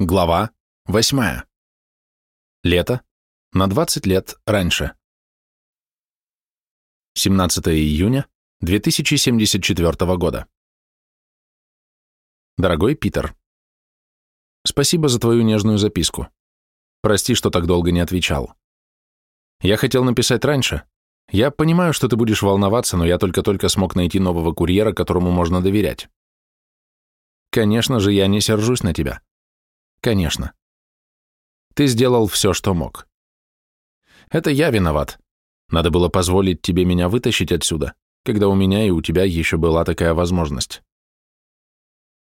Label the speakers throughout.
Speaker 1: Глава 8. Лето. На 20 лет раньше. 17 июня 2074 года. Дорогой Питер, спасибо за твою нежную записку. Прости, что так долго не отвечал. Я хотел написать раньше. Я понимаю, что ты будешь волноваться, но я только-только смог найти нового курьера, которому можно доверять. Конечно же, я не сержусь на тебя. Конечно. Ты сделал все, что мог. Это я виноват. Надо было позволить тебе меня вытащить отсюда, когда у меня и у тебя еще была такая возможность.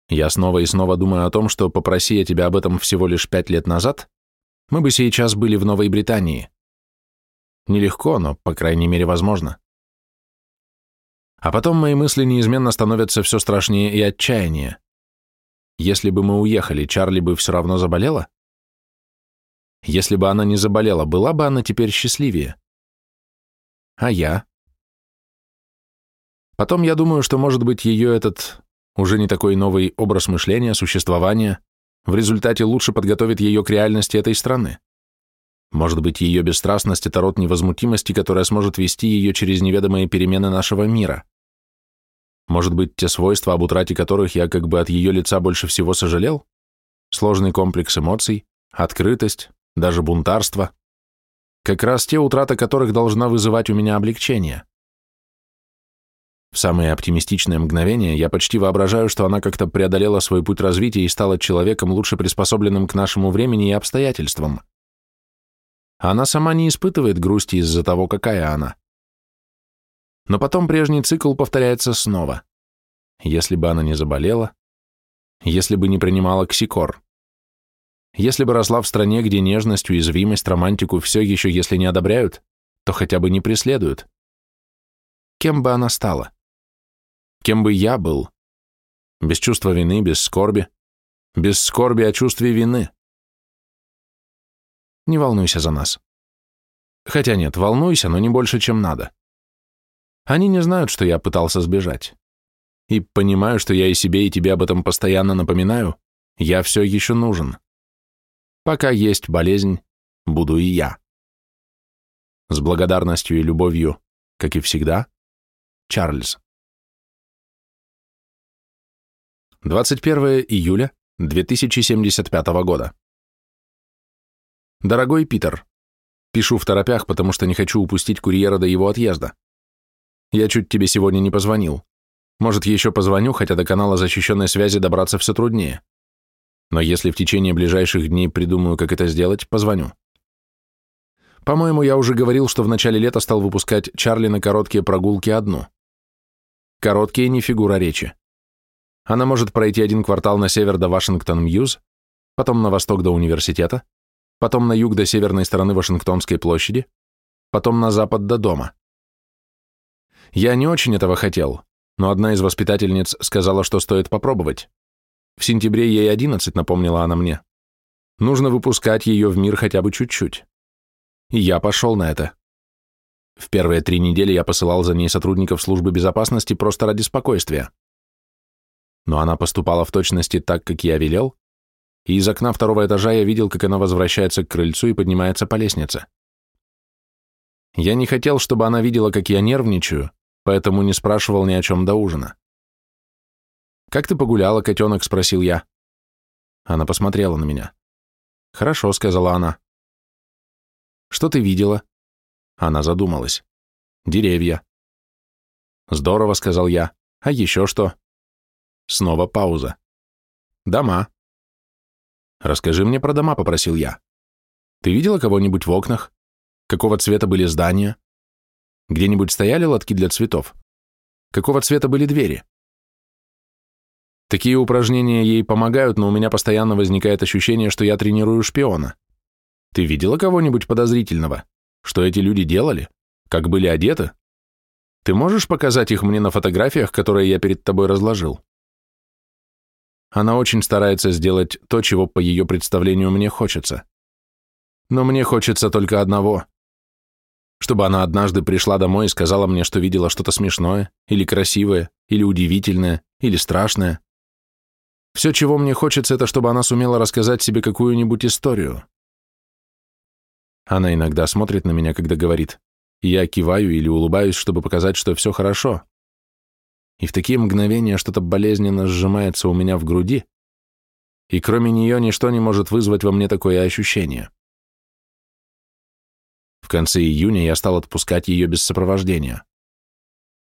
Speaker 1: Я снова и снова думаю о том, что попроси я тебя об этом всего лишь пять лет назад, мы бы сейчас были в Новой Британии. Нелегко, но, по крайней мере, возможно. А потом мои мысли неизменно становятся все страшнее и отчаяннее. Если бы мы уехали, Чарли бы все равно заболела? Если бы она не заболела, была бы она теперь счастливее? А я? Потом я думаю, что, может быть, ее этот уже не такой новый образ мышления, существования, в результате лучше подготовит ее к реальности этой страны. Может быть, ее бесстрастность – это род невозмутимости, которая сможет вести ее через неведомые перемены нашего мира. Может быть, те свойства, об утрате которых я как бы от ее лица больше всего сожалел? Сложный комплекс эмоций, открытость, даже бунтарство. Как раз те, утрата которых должна вызывать у меня облегчение. В самые оптимистичные мгновения я почти воображаю, что она как-то преодолела свой путь развития и стала человеком, лучше приспособленным к нашему времени и обстоятельствам. Она сама не испытывает грусти из-за того, какая она. Но потом прежний цикл повторяется снова. Если бы она не заболела, если бы не принимала ксикор, если бы росла в стране, где нежность, уязвимость, романтику все еще, если не одобряют, то хотя бы не преследуют. Кем бы она стала? Кем бы я был? Без чувства вины, без скорби. Без скорби о чувстве вины. Не волнуйся за нас. Хотя нет, волнуйся, но не больше, чем надо. Они не знают, что я пытался сбежать. И понимаю, что я и себе, и тебе об этом постоянно напоминаю, я все еще нужен. Пока есть болезнь, буду и я. С благодарностью и любовью, как и всегда, Чарльз. 21 июля 2075 года. Дорогой Питер, пишу в торопях, потому что не хочу упустить курьера до его отъезда. Я чуть тебе сегодня не позвонил. Может, еще позвоню, хотя до канала защищенной связи добраться все труднее. Но если в течение ближайших дней придумаю, как это сделать, позвоню. По-моему, я уже говорил, что в начале лета стал выпускать Чарли на короткие прогулки одну. Короткие не фигура речи. Она может пройти один квартал на север до Вашингтон-Мьюз, потом на восток до университета, потом на юг до северной стороны Вашингтонской площади, потом на запад до дома. Я не очень этого хотел, но одна из воспитательниц сказала, что стоит попробовать. В сентябре ей 11, напомнила она мне. Нужно выпускать ее в мир хотя бы чуть-чуть. И я пошел на это. В первые три недели я посылал за ней сотрудников службы безопасности просто ради спокойствия. Но она поступала в точности так, как я велел, и из окна второго этажа я видел, как она возвращается к крыльцу и поднимается по лестнице. Я не хотел, чтобы она видела, как я нервничаю, поэтому не спрашивал ни о чем до ужина. «Как ты погуляла, котенок?» — спросил я. Она посмотрела на меня. «Хорошо», — сказала она. «Что ты видела?» Она задумалась. «Деревья». «Здорово», — сказал я. «А еще что?» Снова пауза. «Дома». «Расскажи мне про дома», — попросил я. «Ты видела кого-нибудь в окнах? Какого цвета были здания? Где-нибудь стояли лотки для цветов? Какого цвета были двери? Такие упражнения ей помогают, но у меня постоянно возникает ощущение, что я тренирую шпиона. Ты видела кого-нибудь подозрительного? Что эти люди делали? Как были одеты? Ты можешь показать их мне на фотографиях, которые я перед тобой разложил? Она очень старается сделать то, чего по ее представлению мне хочется. Но мне хочется только одного чтобы она однажды пришла домой и сказала мне, что видела что-то смешное, или красивое, или удивительное, или страшное. Все, чего мне хочется, это чтобы она сумела рассказать себе какую-нибудь историю. Она иногда смотрит на меня, когда говорит. Я киваю или улыбаюсь, чтобы показать, что все хорошо. И в такие мгновения что-то болезненно сжимается у меня в груди, и кроме нее ничто не может вызвать во мне такое ощущение. В конце июня я стал отпускать ее без сопровождения.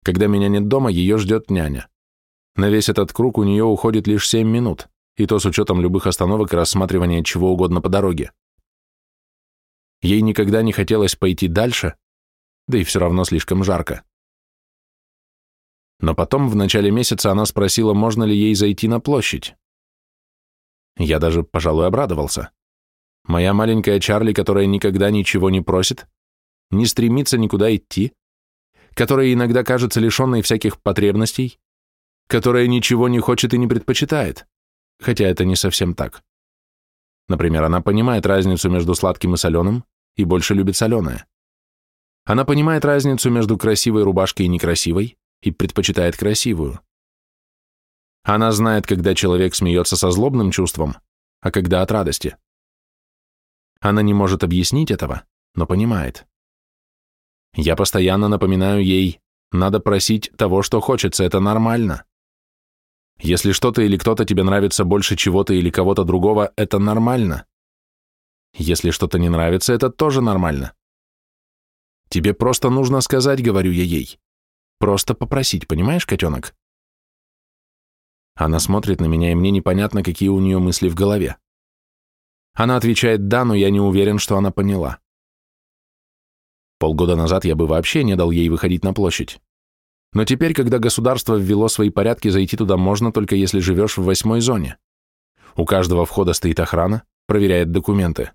Speaker 1: Когда меня нет дома, ее ждет няня. На весь этот круг у нее уходит лишь 7 минут, и то с учетом любых остановок и рассматривания чего угодно по дороге. Ей никогда не хотелось пойти дальше, да и все равно слишком жарко. Но потом, в начале месяца, она спросила, можно ли ей зайти на площадь. Я даже, пожалуй, обрадовался. Моя маленькая Чарли, которая никогда ничего не просит, не стремится никуда идти, которая иногда кажется лишенной всяких потребностей, которая ничего не хочет и не предпочитает, хотя это не совсем так. Например, она понимает разницу между сладким и соленым и больше любит соленое. Она понимает разницу между красивой рубашкой и некрасивой и предпочитает красивую. Она знает, когда человек смеется со злобным чувством, а когда от радости. Она не может объяснить этого, но понимает. Я постоянно напоминаю ей, надо просить того, что хочется, это нормально. Если что-то или кто-то тебе нравится больше чего-то или кого-то другого, это нормально. Если что-то не нравится, это тоже нормально. Тебе просто нужно сказать, говорю я ей. Просто попросить, понимаешь, котенок? Она смотрит на меня, и мне непонятно, какие у нее мысли в голове. Она отвечает «да», но я не уверен, что она поняла. Полгода назад я бы вообще не дал ей выходить на площадь. Но теперь, когда государство ввело свои порядки, зайти туда можно только если живешь в восьмой зоне. У каждого входа стоит охрана, проверяет документы.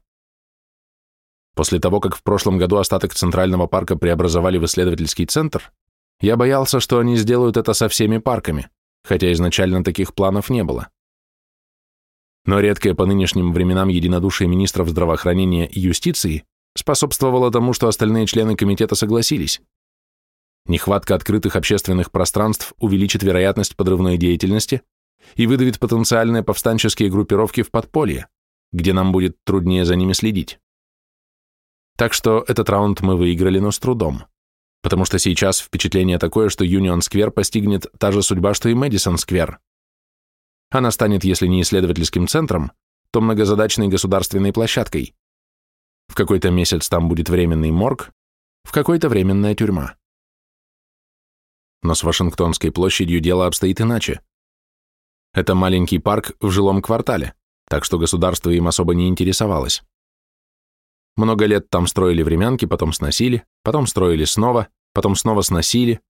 Speaker 1: После того, как в прошлом году остаток Центрального парка преобразовали в исследовательский центр, я боялся, что они сделают это со всеми парками, хотя изначально таких планов не было. Но редкое по нынешним временам единодушие министров здравоохранения и юстиции способствовало тому, что остальные члены комитета согласились. Нехватка открытых общественных пространств увеличит вероятность подрывной деятельности и выдавит потенциальные повстанческие группировки в подполье, где нам будет труднее за ними следить. Так что этот раунд мы выиграли, но с трудом, потому что сейчас впечатление такое, что Юнион-сквер постигнет та же судьба, что и Мэдисон-сквер. Она станет, если не исследовательским центром, то многозадачной государственной площадкой. В какой-то месяц там будет временный морг, в какой-то временная тюрьма. Но с Вашингтонской площадью дело обстоит иначе. Это маленький парк в жилом квартале, так что государство им особо не интересовалось. Много лет там строили времянки, потом сносили, потом строили снова, потом снова сносили.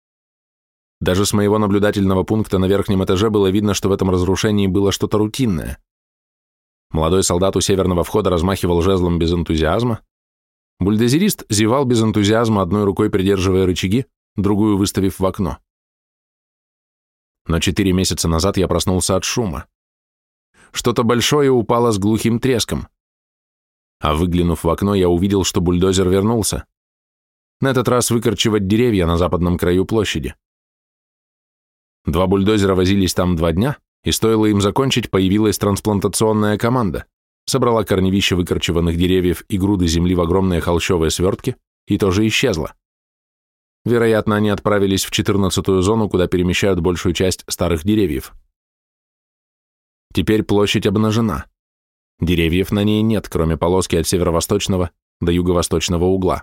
Speaker 1: Даже с моего наблюдательного пункта на верхнем этаже было видно, что в этом разрушении было что-то рутинное. Молодой солдат у северного входа размахивал жезлом без энтузиазма. Бульдозерист зевал без энтузиазма, одной рукой придерживая рычаги, другую выставив в окно. Но четыре месяца назад я проснулся от шума. Что-то большое упало с глухим треском. А выглянув в окно, я увидел, что бульдозер вернулся. На этот раз выкорчевать деревья на западном краю площади. Два бульдозера возились там два дня, и стоило им закончить, появилась трансплантационная команда, собрала корневища выкорчеванных деревьев и груды земли в огромные холщовые свертки и тоже исчезла. Вероятно, они отправились в 14-ю зону, куда перемещают большую часть старых деревьев. Теперь площадь обнажена. Деревьев на ней нет, кроме полоски от северо-восточного до юго-восточного угла.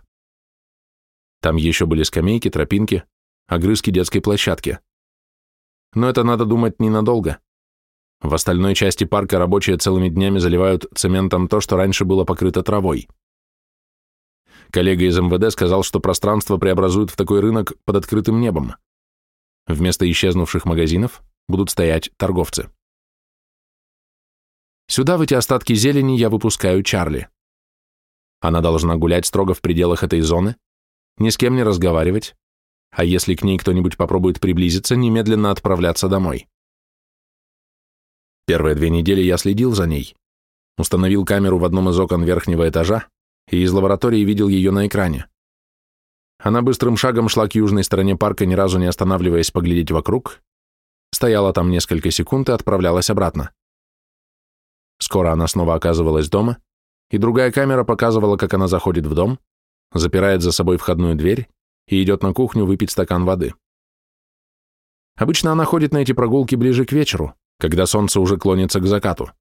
Speaker 1: Там еще были скамейки, тропинки, огрызки детской площадки. Но это надо думать ненадолго. В остальной части парка рабочие целыми днями заливают цементом то, что раньше было покрыто травой. Коллега из МВД сказал, что пространство преобразуют в такой рынок под открытым небом. Вместо исчезнувших магазинов будут стоять торговцы. Сюда, в эти остатки зелени, я выпускаю Чарли. Она должна гулять строго в пределах этой зоны, ни с кем не разговаривать, а если к ней кто-нибудь попробует приблизиться, немедленно отправляться домой. Первые две недели я следил за ней, установил камеру в одном из окон верхнего этажа, и из лаборатории видел ее на экране. Она быстрым шагом шла к южной стороне парка, ни разу не останавливаясь поглядеть вокруг, стояла там несколько секунд и отправлялась обратно. Скоро она снова оказывалась дома, и другая камера показывала, как она заходит в дом, запирает за собой входную дверь и идет на кухню выпить стакан воды. Обычно она ходит на эти прогулки ближе к вечеру, когда солнце уже клонится к закату.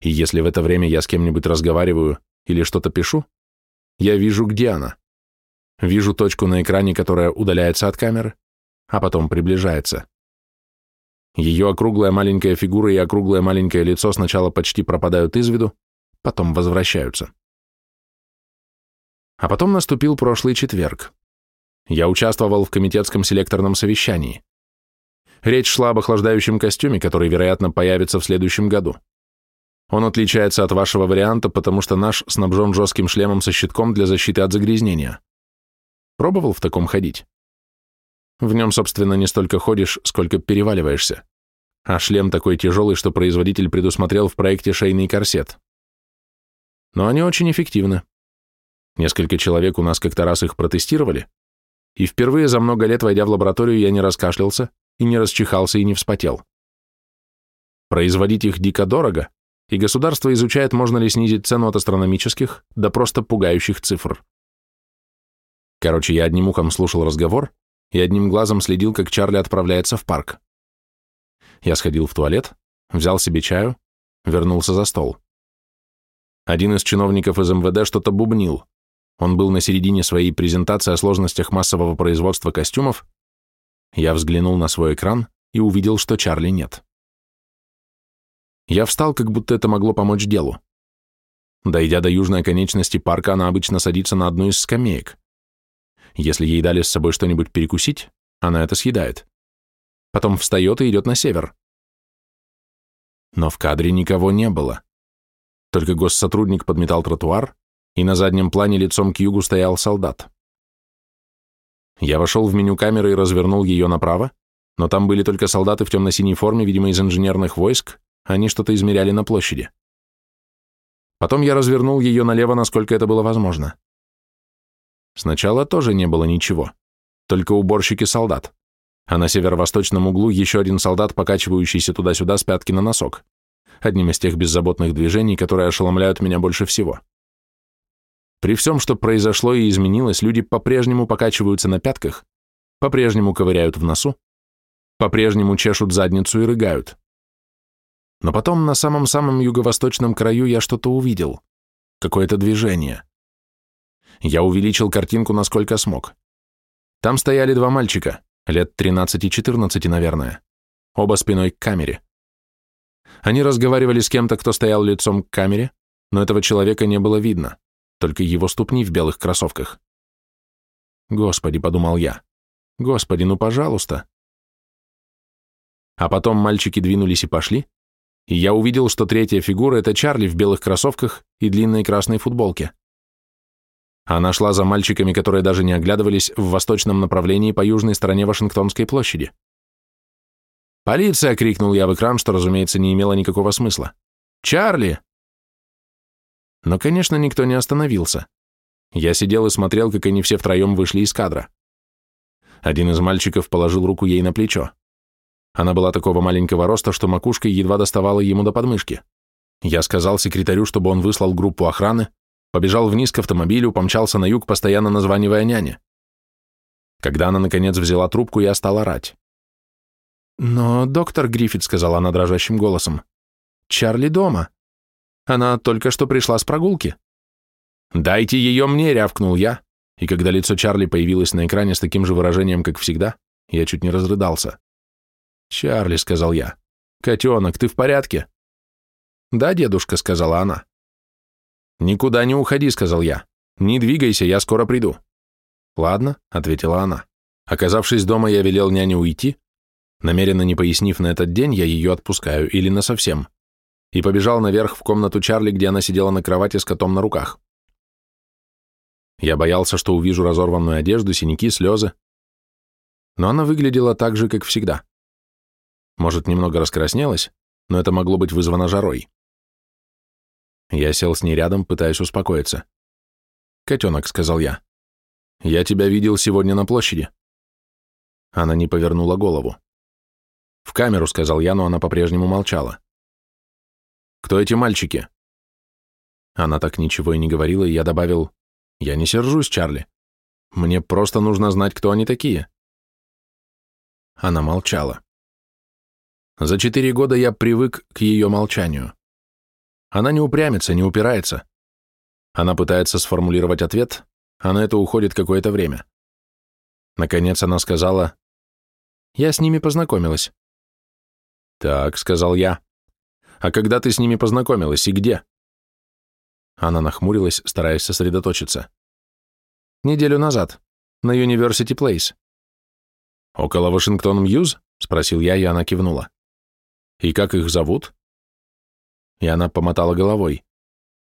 Speaker 1: И если в это время я с кем-нибудь разговариваю или что-то пишу, я вижу, где она. Вижу точку на экране, которая удаляется от камеры, а потом приближается. Ее округлая маленькая фигура и округлое маленькое лицо сначала почти пропадают из виду, потом возвращаются. А потом наступил прошлый четверг. Я участвовал в комитетском селекторном совещании. Речь шла об охлаждающем костюме, который, вероятно, появится в следующем году. Он отличается от вашего варианта, потому что наш снабжен жестким шлемом со щитком для защиты от загрязнения. Пробовал в таком ходить? В нем, собственно, не столько ходишь, сколько переваливаешься. А шлем такой тяжелый, что производитель предусмотрел в проекте шейный корсет. Но они очень эффективны. Несколько человек у нас как-то раз их протестировали, и впервые за много лет, войдя в лабораторию, я не раскашлялся, и не расчихался, и не вспотел. Производить их дико дорого, и государство изучает, можно ли снизить цену от астрономических до просто пугающих цифр. Короче, я одним ухом слушал разговор и одним глазом следил, как Чарли отправляется в парк. Я сходил в туалет, взял себе чаю, вернулся за стол. Один из чиновников из МВД что-то бубнил. Он был на середине своей презентации о сложностях массового производства костюмов. Я взглянул на свой экран и увидел, что Чарли нет. Я встал, как будто это могло помочь делу. Дойдя до южной конечности парка, она обычно садится на одну из скамеек. Если ей дали с собой что-нибудь перекусить, она это съедает. Потом встает и идет на север. Но в кадре никого не было. Только госсотрудник подметал тротуар, и на заднем плане лицом к югу стоял солдат. Я вошел в меню камеры и развернул ее направо, но там были только солдаты в темно-синей форме, видимо, из инженерных войск, они что-то измеряли на площади. Потом я развернул ее налево, насколько это было возможно. Сначала тоже не было ничего, только уборщики солдат, а на северо-восточном углу еще один солдат, покачивающийся туда-сюда с пятки на носок, одним из тех беззаботных движений, которые ошеломляют меня больше всего. При всем, что произошло и изменилось, люди по-прежнему покачиваются на пятках, по-прежнему ковыряют в носу, по-прежнему чешут задницу и рыгают. Но потом на самом-самом юго-восточном краю я что-то увидел. Какое-то движение. Я увеличил картинку насколько смог. Там стояли два мальчика, лет 13-14, наверное, оба спиной к камере. Они разговаривали с кем-то, кто стоял лицом к камере, но этого человека не было видно, только его ступни в белых кроссовках. «Господи», — подумал я, — «Господи, ну пожалуйста». А потом мальчики двинулись и пошли, и я увидел, что третья фигура — это Чарли в белых кроссовках и длинной красной футболке. Она шла за мальчиками, которые даже не оглядывались в восточном направлении по южной стороне Вашингтонской площади. «Полиция!» — крикнул я в экран, что, разумеется, не имело никакого смысла. «Чарли!» Но, конечно, никто не остановился. Я сидел и смотрел, как они все втроем вышли из кадра. Один из мальчиков положил руку ей на плечо. Она была такого маленького роста, что макушка едва доставала ему до подмышки. Я сказал секретарю, чтобы он выслал группу охраны, побежал вниз к автомобилю, помчался на юг, постоянно названивая няне. Когда она, наконец, взяла трубку, я стал орать. «Но, доктор Гриффит», — сказала она дрожащим голосом, — «Чарли дома. Она только что пришла с прогулки». «Дайте ее мне», — рявкнул я, и когда лицо Чарли появилось на экране с таким же выражением, как всегда, я чуть не разрыдался. «Чарли», — сказал я. «Котенок, ты в порядке?» «Да, дедушка», — сказала она. «Никуда не уходи», — сказал я. «Не двигайся, я скоро приду». «Ладно», — ответила она. Оказавшись дома, я велел няне уйти. Намеренно не пояснив на этот день, я ее отпускаю или насовсем. И побежал наверх в комнату Чарли, где она сидела на кровати с котом на руках. Я боялся, что увижу разорванную одежду, синяки, слезы. Но она выглядела так же, как всегда. Может, немного раскраснелась, но это могло быть вызвано жарой. Я сел с ней рядом, пытаясь успокоиться. «Котенок», — сказал я, — «я тебя видел сегодня на площади». Она не повернула голову. «В камеру», — сказал я, но она по-прежнему молчала. Кто эти мальчики?» Она так ничего и не говорила, и я добавил, «Я не сержусь, Чарли. Мне просто нужно знать, кто они такие». Она молчала. За четыре года я привык к ее молчанию. Она не упрямится, не упирается. Она пытается сформулировать ответ, а на это уходит какое-то время. Наконец она сказала, «Я с ними познакомилась». «Так», — сказал я, «а когда ты с ними познакомилась и где?» Она нахмурилась, стараясь сосредоточиться. «Неделю назад, на University Place». «Около Вашингтон-Мьюз?» — спросил я, и она кивнула. «И как их зовут?» И она помотала головой.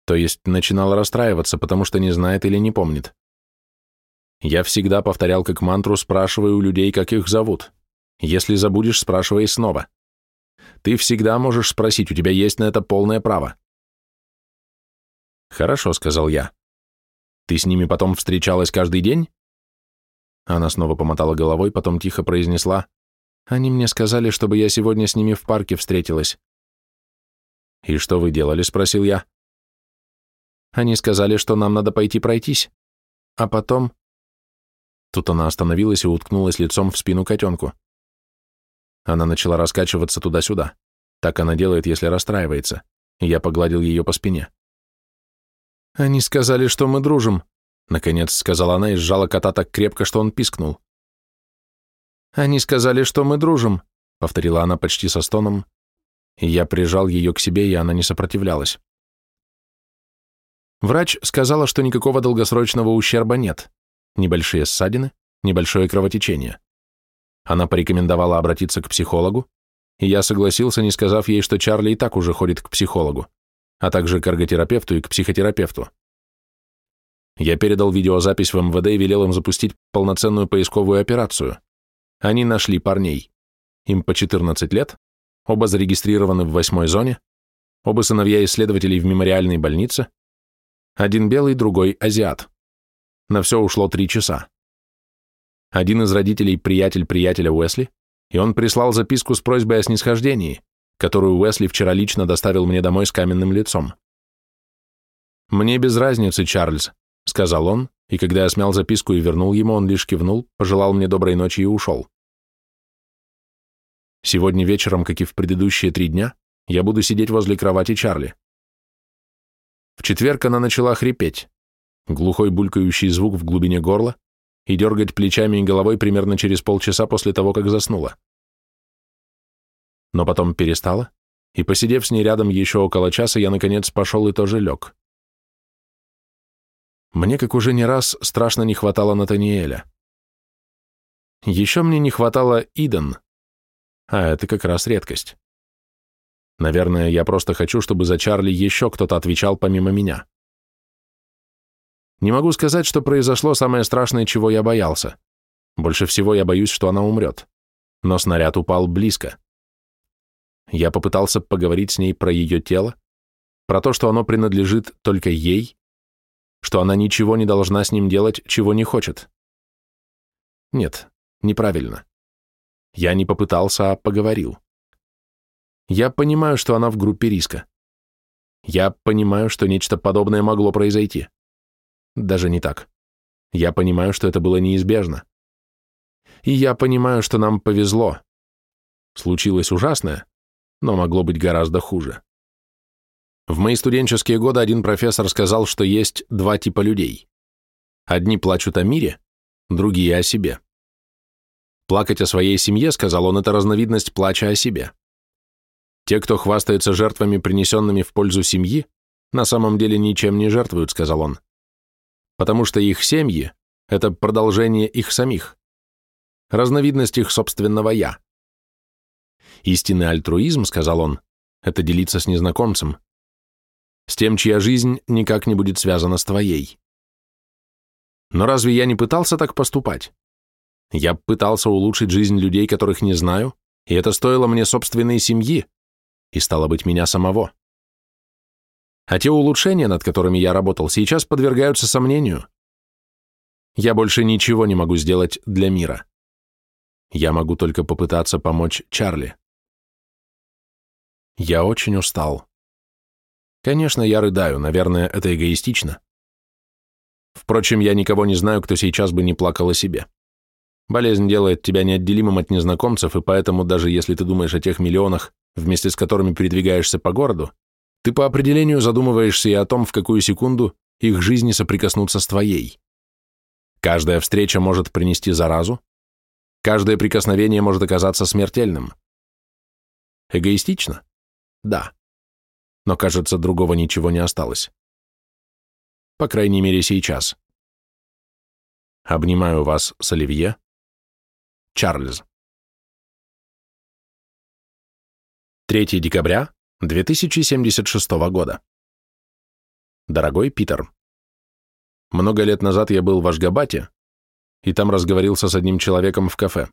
Speaker 1: То есть начинала расстраиваться, потому что не знает или не помнит. Я всегда повторял как мантру, спрашивая у людей, как их зовут. Если забудешь, спрашивай снова. Ты всегда можешь спросить, у тебя есть на это полное право. Хорошо, сказал я. Ты с ними потом встречалась каждый день? Она снова помотала головой, потом тихо произнесла. Они мне сказали, чтобы я сегодня с ними в парке встретилась. «И что вы делали?» — спросил я. Они сказали, что нам надо пойти пройтись. А потом... Тут она остановилась и уткнулась лицом в спину котенку. Она начала раскачиваться туда-сюда. Так она делает, если расстраивается. Я погладил ее по спине. «Они сказали, что мы дружим», — наконец сказала она и сжала кота так крепко, что он пискнул. «Они сказали, что мы дружим», — повторила она почти со стоном, я прижал ее к себе, и она не сопротивлялась. Врач сказала, что никакого долгосрочного ущерба нет. Небольшие ссадины, небольшое кровотечение. Она порекомендовала обратиться к психологу, и я согласился, не сказав ей, что Чарли и так уже ходит к психологу, а также к эрготерапевту и к психотерапевту. Я передал видеозапись в МВД и велел им запустить полноценную поисковую операцию. Они нашли парней. Им по 14 лет, оба зарегистрированы в восьмой зоне, оба сыновья исследователей в мемориальной больнице, один белый, другой азиат. На все ушло три часа. Один из родителей – приятель приятеля Уэсли, и он прислал записку с просьбой о снисхождении, которую Уэсли вчера лично доставил мне домой с каменным лицом. «Мне без разницы, Чарльз», — сказал он, и когда я смял записку и вернул ему, он лишь кивнул, пожелал мне доброй ночи и ушел. Сегодня вечером, как и в предыдущие три дня, я буду сидеть возле кровати Чарли. В четверг она начала хрипеть, глухой булькающий звук в глубине горла, и дергать плечами и головой примерно через полчаса после того, как заснула. Но потом перестала, и, посидев с ней рядом еще около часа, я, наконец, пошел и тоже лег. Мне, как уже не раз, страшно не хватало Натаниэля. Еще мне не хватало Иден, а это как раз редкость. Наверное, я просто хочу, чтобы за Чарли еще кто-то отвечал помимо меня. Не могу сказать, что произошло самое страшное, чего я боялся. Больше всего я боюсь, что она умрет. Но снаряд упал близко. Я попытался поговорить с ней про ее тело, про то, что оно принадлежит только ей, что она ничего не должна с ним делать, чего не хочет. Нет, неправильно. Я не попытался, а поговорил. Я понимаю, что она в группе риска. Я понимаю, что нечто подобное могло произойти. Даже не так. Я понимаю, что это было неизбежно. И я понимаю, что нам повезло. Случилось ужасное, но могло быть гораздо хуже. В мои студенческие годы один профессор сказал, что есть два типа людей. Одни плачут о мире, другие о себе. Плакать о своей семье, сказал он, это разновидность плача о себе. Те, кто хвастается жертвами, принесенными в пользу семьи, на самом деле ничем не жертвуют, сказал он. Потому что их семьи – это продолжение их самих, разновидность их собственного «я». Истинный альтруизм, сказал он, это делиться с незнакомцем, с тем, чья жизнь никак не будет связана с твоей. Но разве я не пытался так поступать? Я пытался улучшить жизнь людей, которых не знаю, и это стоило мне собственной семьи, и, стало быть, меня самого. А те улучшения, над которыми я работал, сейчас подвергаются сомнению. Я больше ничего не могу сделать для мира. Я могу только попытаться помочь Чарли. Я очень устал. Конечно, я рыдаю, наверное, это эгоистично. Впрочем, я никого не знаю, кто сейчас бы не плакал о себе. Болезнь делает тебя неотделимым от незнакомцев, и поэтому даже если ты думаешь о тех миллионах, вместе с которыми передвигаешься по городу, ты по определению задумываешься и о том, в какую секунду их жизни соприкоснутся с твоей. Каждая встреча может принести заразу, каждое прикосновение может оказаться смертельным. Эгоистично? Да. Но, кажется, другого ничего не осталось. По крайней мере, сейчас. Обнимаю вас с Оливье. Чарльз. 3 декабря 2076 года. Дорогой Питер, много лет назад я был в Ашгабате, и там разговорился с одним человеком в кафе.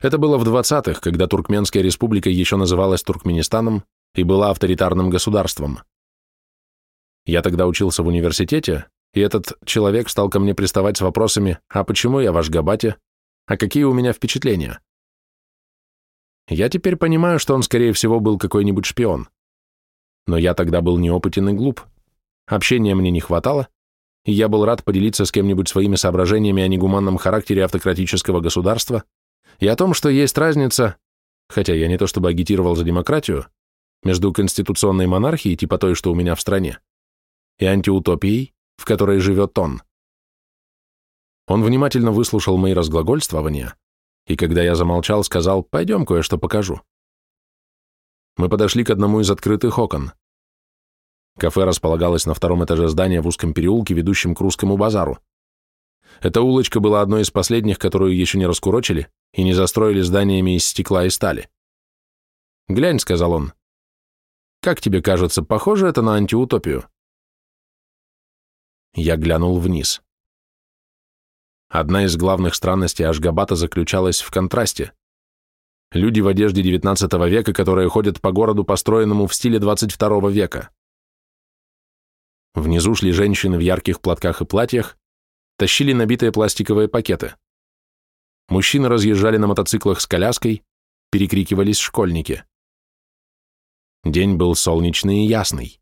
Speaker 1: Это было в 20-х, когда Туркменская республика еще называлась Туркменистаном и была авторитарным государством. Я тогда учился в университете, и этот человек стал ко мне приставать с вопросами «А почему я в Ашгабате? А какие у меня впечатления?» Я теперь понимаю, что он, скорее всего, был какой-нибудь шпион. Но я тогда был неопытен и глуп. Общения мне не хватало, и я был рад поделиться с кем-нибудь своими соображениями о негуманном характере автократического государства и о том, что есть разница, хотя я не то чтобы агитировал за демократию, между конституционной монархией, типа той, что у меня в стране, и антиутопией, в которой живет он. Он внимательно выслушал мои разглагольствования, и когда я замолчал, сказал, пойдем кое-что покажу. Мы подошли к одному из открытых окон. Кафе располагалось на втором этаже здания в узком переулке, ведущем к русскому базару. Эта улочка была одной из последних, которую еще не раскурочили и не застроили зданиями из стекла и стали. «Глянь», — сказал он, — «как тебе кажется, похоже это на антиутопию?» Я глянул вниз. Одна из главных странностей Ашгабата заключалась в контрасте. Люди в одежде XIX века, которые ходят по городу, построенному в стиле XXII века. Внизу шли женщины в ярких платках и платьях, тащили набитые пластиковые пакеты. Мужчины разъезжали на мотоциклах с коляской, перекрикивались школьники. День был солнечный и ясный.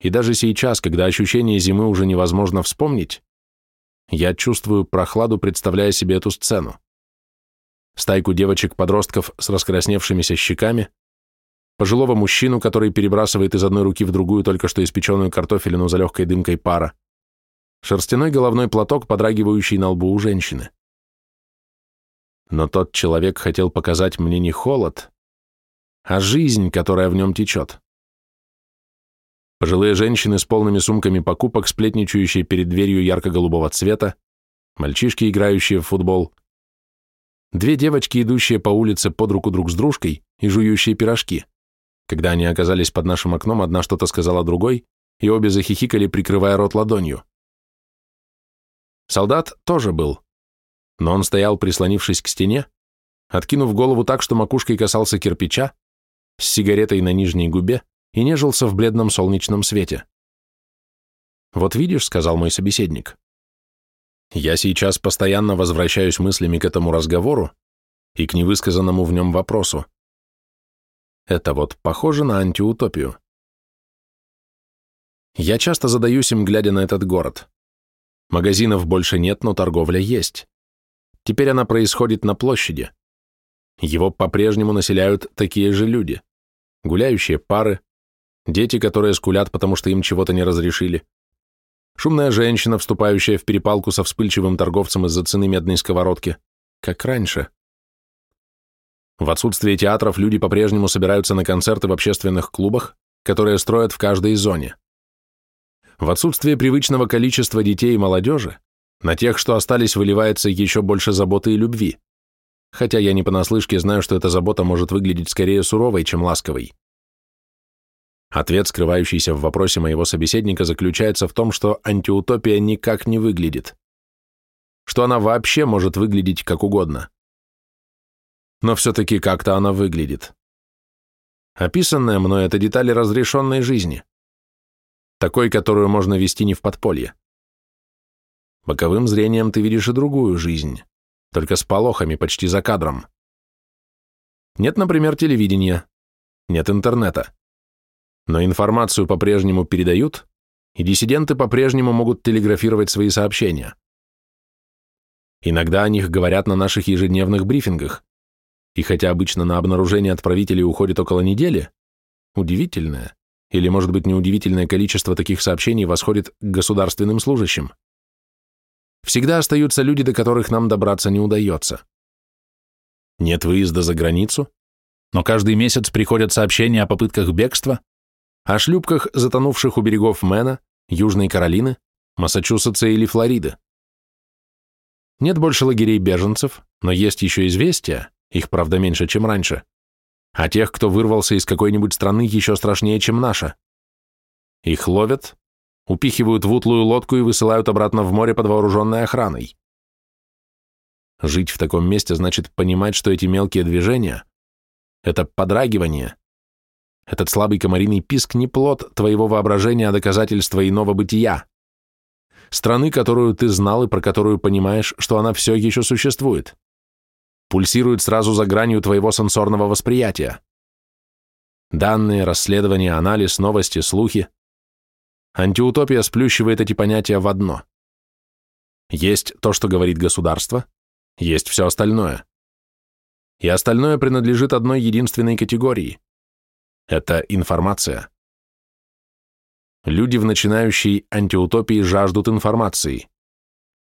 Speaker 1: И даже сейчас, когда ощущение зимы уже невозможно вспомнить, я чувствую прохладу, представляя себе эту сцену. Стайку девочек-подростков с раскрасневшимися щеками, пожилого мужчину, который перебрасывает из одной руки в другую только что испеченную картофелину за легкой дымкой пара, шерстяной головной платок, подрагивающий на лбу у женщины. Но тот человек хотел показать мне не холод, а жизнь, которая в нем течет. Пожилые женщины с полными сумками покупок, сплетничающие перед дверью ярко-голубого цвета, мальчишки, играющие в футбол, две девочки, идущие по улице под руку друг с дружкой и жующие пирожки. Когда они оказались под нашим окном, одна что-то сказала другой, и обе захихикали, прикрывая рот ладонью. Солдат тоже был, но он стоял, прислонившись к стене, откинув голову так, что макушкой касался кирпича, с сигаретой на нижней губе, и нежился в бледном солнечном свете. «Вот видишь», — сказал мой собеседник, — «я сейчас постоянно возвращаюсь мыслями к этому разговору и к невысказанному в нем вопросу. Это вот похоже на антиутопию. Я часто задаюсь им, глядя на этот город. Магазинов больше нет, но торговля есть. Теперь она происходит на площади. Его по-прежнему населяют такие же люди. Гуляющие пары, дети, которые скулят, потому что им чего-то не разрешили, шумная женщина, вступающая в перепалку со вспыльчивым торговцем из-за цены медной сковородки, как раньше. В отсутствие театров люди по-прежнему собираются на концерты в общественных клубах, которые строят в каждой зоне. В отсутствие привычного количества детей и молодежи, на тех, что остались, выливается еще больше заботы и любви. Хотя я не понаслышке знаю, что эта забота может выглядеть скорее суровой, чем ласковой. Ответ, скрывающийся в вопросе моего собеседника, заключается в том, что антиутопия никак не выглядит. Что она вообще может выглядеть как угодно. Но все-таки как-то она выглядит. Описанное мной – это детали разрешенной жизни. Такой, которую можно вести не в подполье. Боковым зрением ты видишь и другую жизнь, только с полохами почти за кадром. Нет, например, телевидения, нет интернета. Но информацию по-прежнему передают, и диссиденты по-прежнему могут телеграфировать свои сообщения. Иногда о них говорят на наших ежедневных брифингах, и хотя обычно на обнаружение отправителей уходит около недели, удивительное, или, может быть, неудивительное количество таких сообщений восходит к государственным служащим. Всегда остаются люди, до которых нам добраться не удается. Нет выезда за границу, но каждый месяц приходят сообщения о попытках бегства, о шлюпках, затонувших у берегов Мэна, Южной Каролины, Массачусетса или Флориды. Нет больше лагерей беженцев, но есть еще известия, их, правда, меньше, чем раньше, а тех, кто вырвался из какой-нибудь страны, еще страшнее, чем наша. Их ловят, упихивают в утлую лодку и высылают обратно в море под вооруженной охраной. Жить в таком месте значит понимать, что эти мелкие движения — это подрагивание. Этот слабый комариный писк не плод твоего воображения, а доказательство иного бытия. Страны, которую ты знал и про которую понимаешь, что она все еще существует. Пульсирует сразу за гранью твоего сенсорного восприятия. Данные, расследования, анализ, новости, слухи. Антиутопия сплющивает эти понятия в одно. Есть то, что говорит государство, есть все остальное. И остальное принадлежит одной единственной категории. Это информация. Люди в начинающей антиутопии жаждут информации.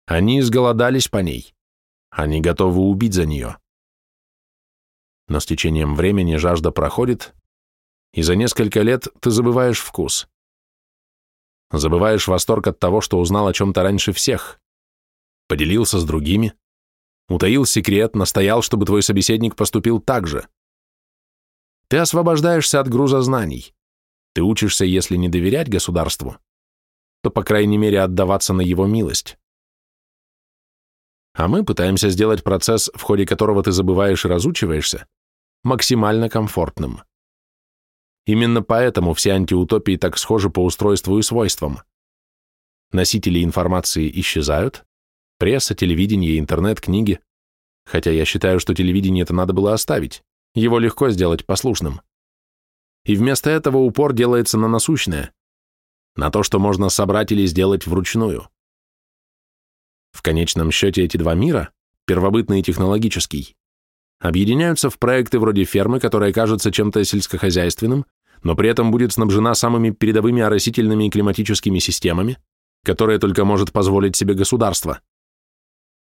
Speaker 1: Они изголодались по ней. Они готовы убить за нее. Но с течением времени жажда проходит, и за несколько лет ты забываешь вкус. Забываешь восторг от того, что узнал о чем-то раньше всех, поделился с другими, утаил секрет, настоял, чтобы твой собеседник поступил так же. Ты освобождаешься от груза знаний. Ты учишься, если не доверять государству, то, по крайней мере, отдаваться на его милость. А мы пытаемся сделать процесс, в ходе которого ты забываешь и разучиваешься, максимально комфортным. Именно поэтому все антиутопии так схожи по устройству и свойствам. Носители информации исчезают, Пресса, телевидение, интернет, книги. Хотя я считаю, что телевидение это надо было оставить. Его легко сделать послушным. И вместо этого упор делается на насущное. На то, что можно собрать или сделать вручную. В конечном счете эти два мира, первобытный и технологический, объединяются в проекты вроде фермы, которая кажется чем-то сельскохозяйственным, но при этом будет снабжена самыми передовыми оросительными и климатическими системами, которые только может позволить себе государство.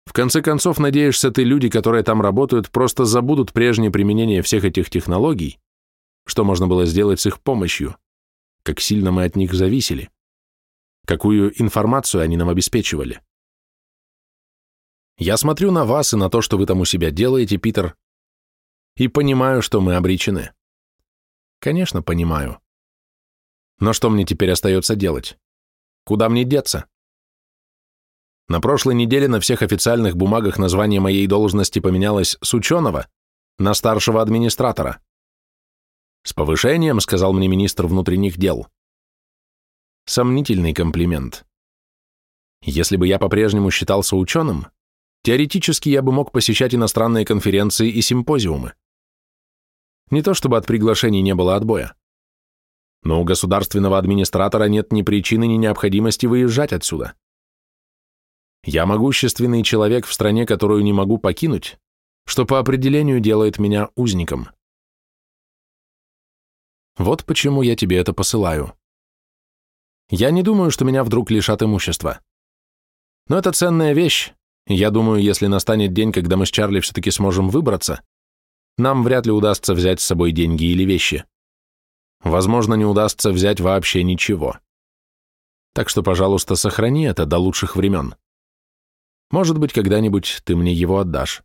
Speaker 1: В конце концов, надеешься ты, люди, которые там работают, просто забудут прежнее применение всех этих технологий, что можно было сделать с их помощью, как сильно мы от них зависели, какую информацию они нам обеспечивали. Я смотрю на вас и на то, что вы там у себя делаете, Питер, и понимаю, что мы обречены. Конечно, понимаю. Но что мне теперь остается делать? Куда мне деться? На прошлой неделе на всех официальных бумагах название моей должности поменялось с ученого на старшего администратора. С повышением, сказал мне министр внутренних дел. Сомнительный комплимент. Если бы я по-прежнему считался ученым, теоретически я бы мог посещать иностранные конференции и симпозиумы. Не то чтобы от приглашений не было отбоя. Но у государственного администратора нет ни причины, ни необходимости выезжать отсюда. Я могущественный человек в стране, которую не могу покинуть, что по определению делает меня узником. Вот почему я тебе это посылаю. Я не думаю, что меня вдруг лишат имущества. Но это ценная вещь, я думаю, если настанет день, когда мы с Чарли все-таки сможем выбраться, нам вряд ли удастся взять с собой деньги или вещи. Возможно, не удастся взять вообще ничего. Так что, пожалуйста, сохрани это до лучших времен. Может быть, когда-нибудь ты мне его отдашь.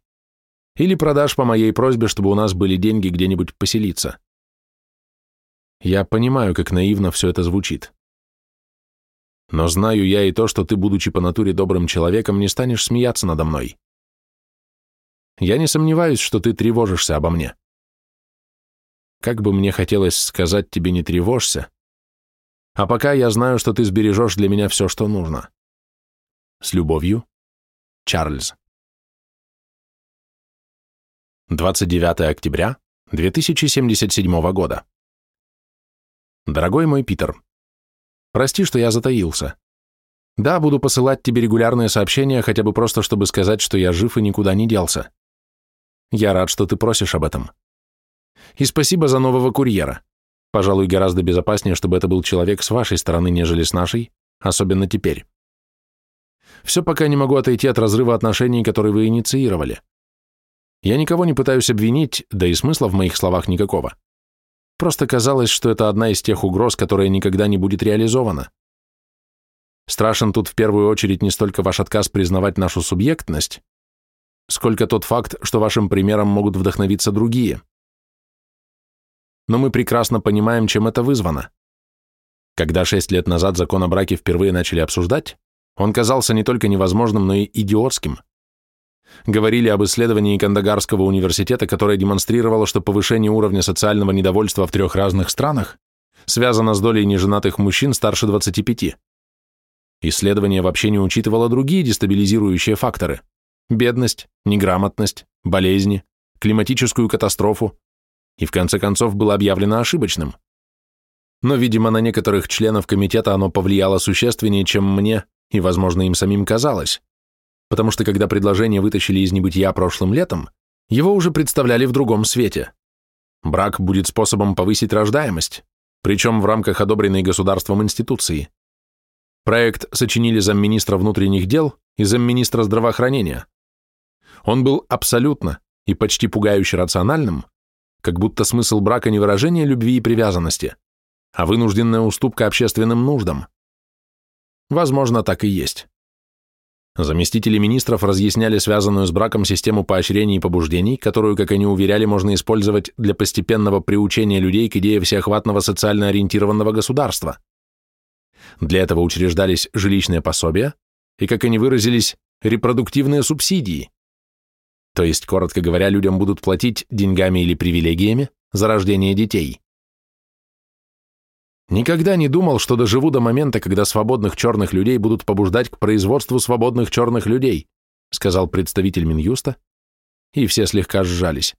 Speaker 1: Или продашь по моей просьбе, чтобы у нас были деньги где-нибудь поселиться. Я понимаю, как наивно все это звучит. Но знаю я и то, что ты, будучи по натуре добрым человеком, не станешь смеяться надо мной. Я не сомневаюсь, что ты тревожишься обо мне. Как бы мне хотелось сказать тебе «не тревожься», а пока я знаю, что ты сбережешь для меня все, что нужно. С любовью, Чарльз. 29 октября 2077 года. Дорогой мой Питер, прости, что я затаился. Да, буду посылать тебе регулярные сообщения, хотя бы просто, чтобы сказать, что я жив и никуда не делся. Я рад, что ты просишь об этом. И спасибо за нового курьера. Пожалуй, гораздо безопаснее, чтобы это был человек с вашей стороны, нежели с нашей, особенно теперь. Все пока не могу отойти от разрыва отношений, которые вы инициировали. Я никого не пытаюсь обвинить, да и смысла в моих словах никакого. Просто казалось, что это одна из тех угроз, которая никогда не будет реализована. Страшен тут в первую очередь не столько ваш отказ признавать нашу субъектность, сколько тот факт, что вашим примером могут вдохновиться другие. Но мы прекрасно понимаем, чем это вызвано. Когда шесть лет назад закон о браке впервые начали обсуждать, он казался не только невозможным, но и идиотским. Говорили об исследовании Кандагарского университета, которое демонстрировало, что повышение уровня социального недовольства в трех разных странах связано с долей неженатых мужчин старше 25. Исследование вообще не учитывало другие дестабилизирующие факторы – бедность, неграмотность, болезни, климатическую катастрофу, и в конце концов было объявлено ошибочным. Но, видимо, на некоторых членов комитета оно повлияло существеннее, чем мне и, возможно, им самим казалось, потому что когда предложение вытащили из небытия прошлым летом, его уже представляли в другом свете. Брак будет способом повысить рождаемость, причем в рамках одобренной государством институции. Проект сочинили замминистра внутренних дел и замминистра здравоохранения. Он был абсолютно и почти пугающе рациональным, как будто смысл брака не выражение любви и привязанности, а вынужденная уступка общественным нуждам. Возможно, так и есть. Заместители министров разъясняли связанную с браком систему поощрений и побуждений, которую, как они уверяли, можно использовать для постепенного приучения людей к идее всеохватного социально ориентированного государства. Для этого учреждались жилищные пособия и, как они выразились, репродуктивные субсидии. То есть, коротко говоря, людям будут платить деньгами или привилегиями за рождение детей. Никогда не думал, что доживу до момента, когда свободных черных людей будут побуждать к производству свободных черных людей, сказал представитель Минюста, и все слегка сжались.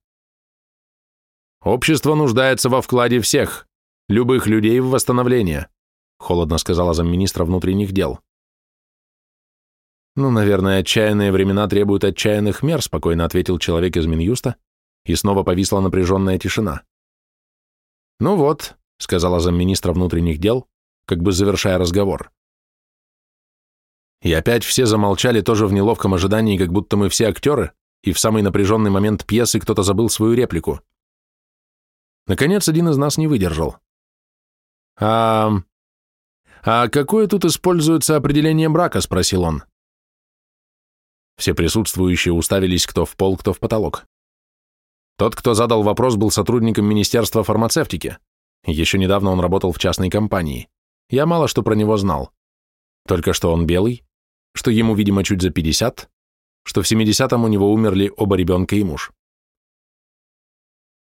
Speaker 1: Общество нуждается во вкладе всех, любых людей в восстановление холодно сказала замминистра внутренних дел. Ну, наверное, отчаянные времена требуют отчаянных мер, спокойно ответил человек из Минюста, и снова повисла напряженная тишина. Ну вот, сказала замминистра внутренних дел, как бы завершая разговор. И опять все замолчали тоже в неловком ожидании, как будто мы все актеры, и в самый напряженный момент пьесы кто-то забыл свою реплику. Наконец, один из нас не выдержал. «А «А какое тут используется определение брака?» – спросил он. Все присутствующие уставились кто в пол, кто в потолок. Тот, кто задал вопрос, был сотрудником Министерства фармацевтики. Еще недавно он работал в частной компании. Я мало что про него знал. Только что он белый, что ему, видимо, чуть за 50, что в 70-м у него умерли оба ребенка и муж.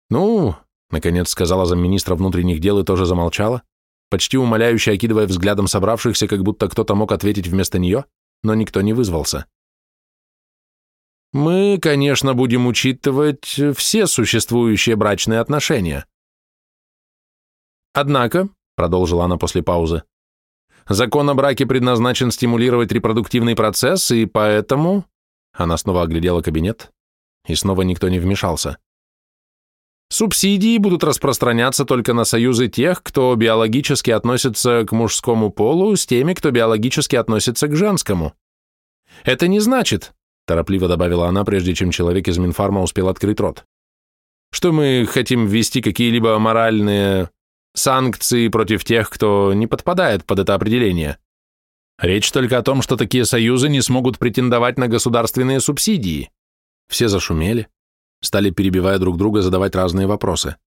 Speaker 1: «Ну», — наконец сказала замминистра внутренних дел и тоже замолчала, почти умоляюще окидывая взглядом собравшихся, как будто кто-то мог ответить вместо нее, но никто не вызвался. «Мы, конечно, будем учитывать все существующие брачные отношения. Однако», — продолжила она после паузы, «закон о браке предназначен стимулировать репродуктивный процесс, и поэтому...» Она снова оглядела кабинет, и снова никто не вмешался. Субсидии будут распространяться только на союзы тех, кто биологически относится к мужскому полу, с теми, кто биологически относится к женскому. Это не значит, торопливо добавила она, прежде чем человек из Минфарма успел открыть рот, что мы хотим ввести какие-либо моральные санкции против тех, кто не подпадает под это определение. Речь только о том, что такие союзы не смогут претендовать на государственные субсидии. Все зашумели, стали, перебивая друг друга, задавать разные вопросы.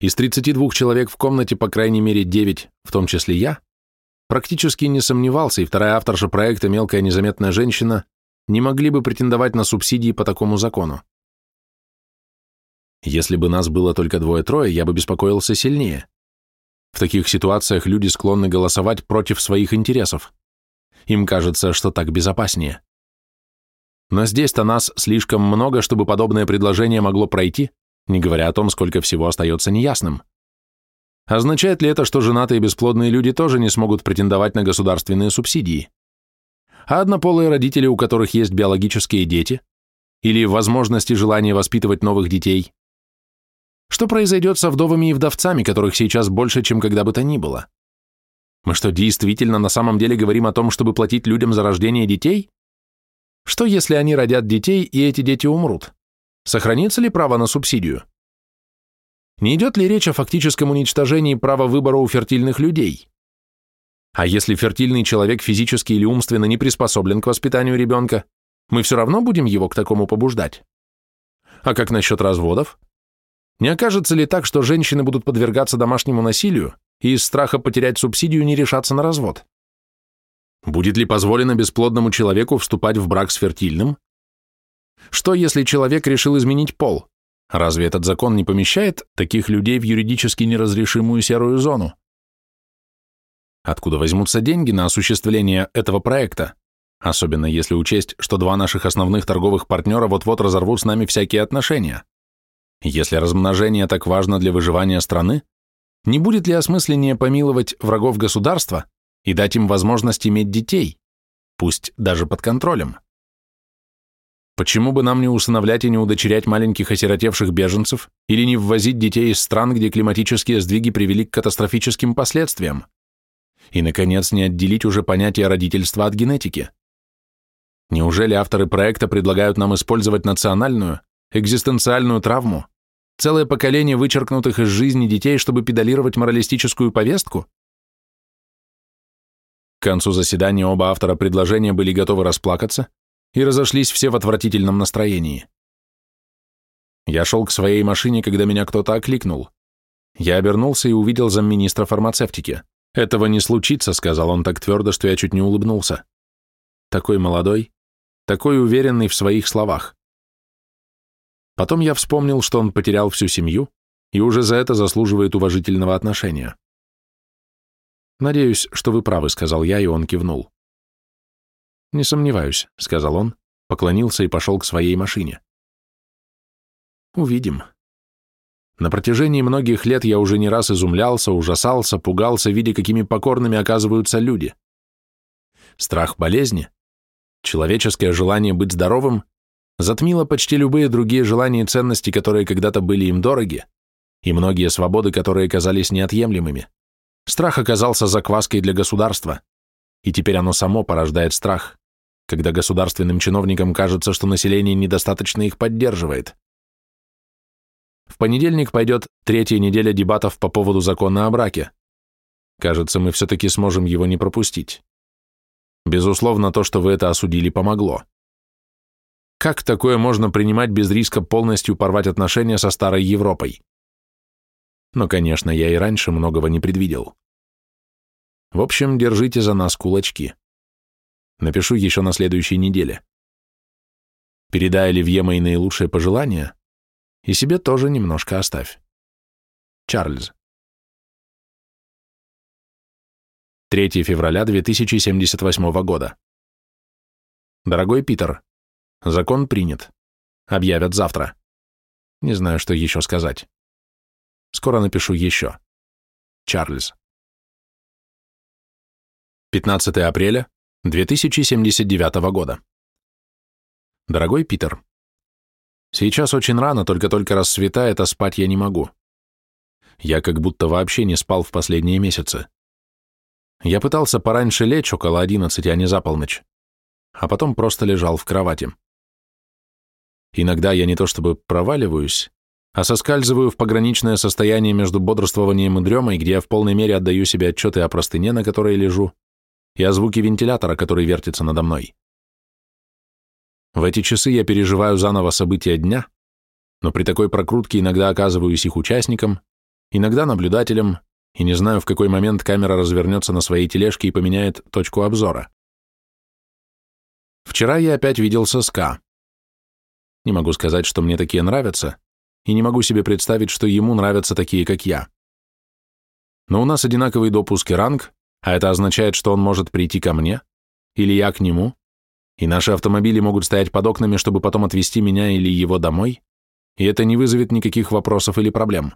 Speaker 1: Из 32 человек в комнате, по крайней мере 9, в том числе я, практически не сомневался, и вторая авторша проекта «Мелкая незаметная женщина» не могли бы претендовать на субсидии по такому закону. Если бы нас было только двое-трое, я бы беспокоился сильнее. В таких ситуациях люди склонны голосовать против своих интересов. Им кажется, что так безопаснее. Но здесь-то нас слишком много, чтобы подобное предложение могло пройти, не говоря о том, сколько всего остается неясным. Означает ли это, что женатые бесплодные люди тоже не смогут претендовать на государственные субсидии? А однополые родители, у которых есть биологические дети, или возможности желания воспитывать новых детей? Что произойдет со вдовами и вдовцами, которых сейчас больше, чем когда бы то ни было? Мы что, действительно на самом деле говорим о том, чтобы платить людям за рождение детей? Что, если они родят детей, и эти дети умрут? Сохранится ли право на субсидию? Не идет ли речь о фактическом уничтожении права выбора у фертильных людей? А если фертильный человек физически или умственно не приспособлен к воспитанию ребенка, мы все равно будем его к такому побуждать? А как насчет разводов? Не окажется ли так, что женщины будут подвергаться домашнему насилию и из страха потерять субсидию не решаться на развод? Будет ли позволено бесплодному человеку вступать в брак с фертильным? Что, если человек решил изменить пол? Разве этот закон не помещает таких людей в юридически неразрешимую серую зону? Откуда возьмутся деньги на осуществление этого проекта? Особенно если учесть, что два наших основных торговых партнера вот-вот разорвут с нами всякие отношения. Если размножение так важно для выживания страны, не будет ли осмысленнее помиловать врагов государства и дать им возможность иметь детей, пусть даже под контролем? Почему бы нам не усыновлять и не удочерять маленьких осиротевших беженцев или не ввозить детей из стран, где климатические сдвиги привели к катастрофическим последствиям? И, наконец, не отделить уже понятие родительства от генетики? Неужели авторы проекта предлагают нам использовать национальную, экзистенциальную травму, целое поколение вычеркнутых из жизни детей, чтобы педалировать моралистическую повестку? К концу заседания оба автора предложения были готовы расплакаться и разошлись все в отвратительном настроении. Я шел к своей машине, когда меня кто-то окликнул. Я обернулся и увидел замминистра фармацевтики. «Этого не случится», — сказал он так твердо, что я чуть не улыбнулся. Такой молодой, такой уверенный в своих словах. Потом я вспомнил, что он потерял всю семью и уже за это заслуживает уважительного отношения. «Надеюсь, что вы правы», — сказал я, и он кивнул. «Не сомневаюсь», — сказал он, поклонился и пошел к своей машине. «Увидим». На протяжении многих лет я уже не раз изумлялся, ужасался, пугался, видя, какими покорными оказываются люди. Страх болезни, человеческое желание быть здоровым затмило почти любые другие желания и ценности, которые когда-то были им дороги, и многие свободы, которые казались неотъемлемыми. Страх оказался закваской для государства, и теперь оно само порождает страх, когда государственным чиновникам кажется, что население недостаточно их поддерживает. В понедельник пойдет третья неделя дебатов по поводу закона о браке. Кажется, мы все-таки сможем его не пропустить. Безусловно, то, что вы это осудили, помогло. Как такое можно принимать без риска полностью порвать отношения со старой Европой? Но, конечно, я и раньше многого не предвидел. В общем, держите за нас кулачки. Напишу еще на следующей неделе. Передай Оливье мои наилучшие пожелания и себе тоже немножко оставь. Чарльз. 3 февраля 2078 года. Дорогой Питер, Закон принят. Объявят завтра. Не знаю, что еще сказать. Скоро напишу еще. Чарльз. 15 апреля 2079 года. Дорогой Питер, сейчас очень рано, только-только рассветает, а спать я не могу. Я как будто вообще не спал в последние месяцы. Я пытался пораньше лечь, около 11, а не за полночь, а потом просто лежал в кровати. Иногда я не то чтобы проваливаюсь, а соскальзываю в пограничное состояние между бодрствованием и дремой, где я в полной мере отдаю себе отчеты о простыне, на которой лежу, и о звуке вентилятора, который вертится надо мной. В эти часы я переживаю заново события дня, но при такой прокрутке иногда оказываюсь их участником, иногда наблюдателем, и не знаю, в какой момент камера развернется на своей тележке и поменяет точку обзора. Вчера я опять виделся с Ка. Не могу сказать, что мне такие нравятся, и не могу себе представить, что ему нравятся такие, как я. Но у нас одинаковый допуск и ранг, а это означает, что он может прийти ко мне, или я к нему, и наши автомобили могут стоять под окнами, чтобы потом отвезти меня или его домой, и это не вызовет никаких вопросов или проблем.